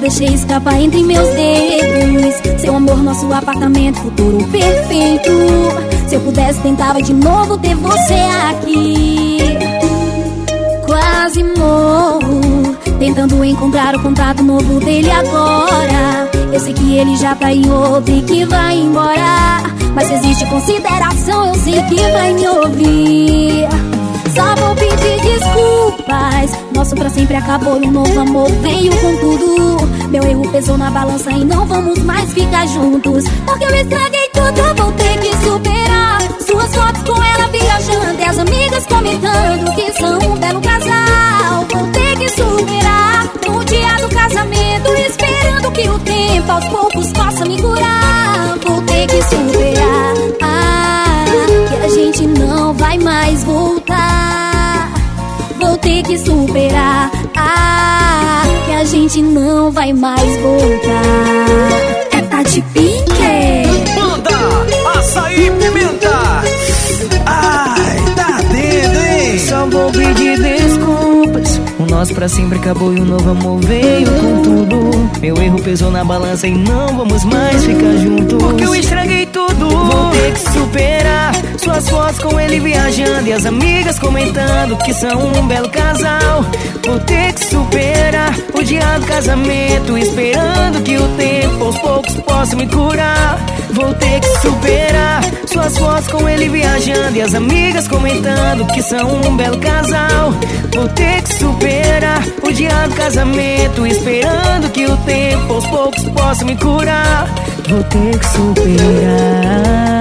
deixei escapar entre meus dedos. Seu amor, nosso apartamento, futuro perfeito. Se eu pudesse tentava de novo ter você aqui. Quase morro Tentando encontrar o contato novo dele agora. Eu sei que ele já tá em outro e que vai embora. Mas se existe consideração, eu sei que vai me ouvir Nosso pra sempre acabou e um novo amor. Veio com tudo Meu erro pesou na balança e não vamos mais ficar juntos. Porque eu estraguei tudo, vou ter que superar. Suas fotos com ela viajando E as amigas comentando que são um belo casal. Vou ter que superar. No dia do casamento Esperando que o tempo aos poucos possa me curar. Vou ter que superar. Ah, Que a gente não vai mais voltar gente não vai mais voltar É Tati Pink Manda açaí pimenta. Ai, tá dentro, hein? Só vou pedir desculpas. O nosso pra sempre acabou e o novo amor veio com tudo. Meu erro pesou na balança e não vamos mais ficar juntos. Porque eu estraguei tudo. Vou ter que superar suas fotos com ele viajando e as amigas comentando que são um belo casal. Vou ter que superar do casamento, esperando que o tempo aos poucos possa me curar. Vou ter que superar suas fotos com ele viajando e as amigas comentando que são um belo casal. Vou ter que superar o dia do casamento, esperando que o tempo aos poucos possa me curar. Vou ter que superar.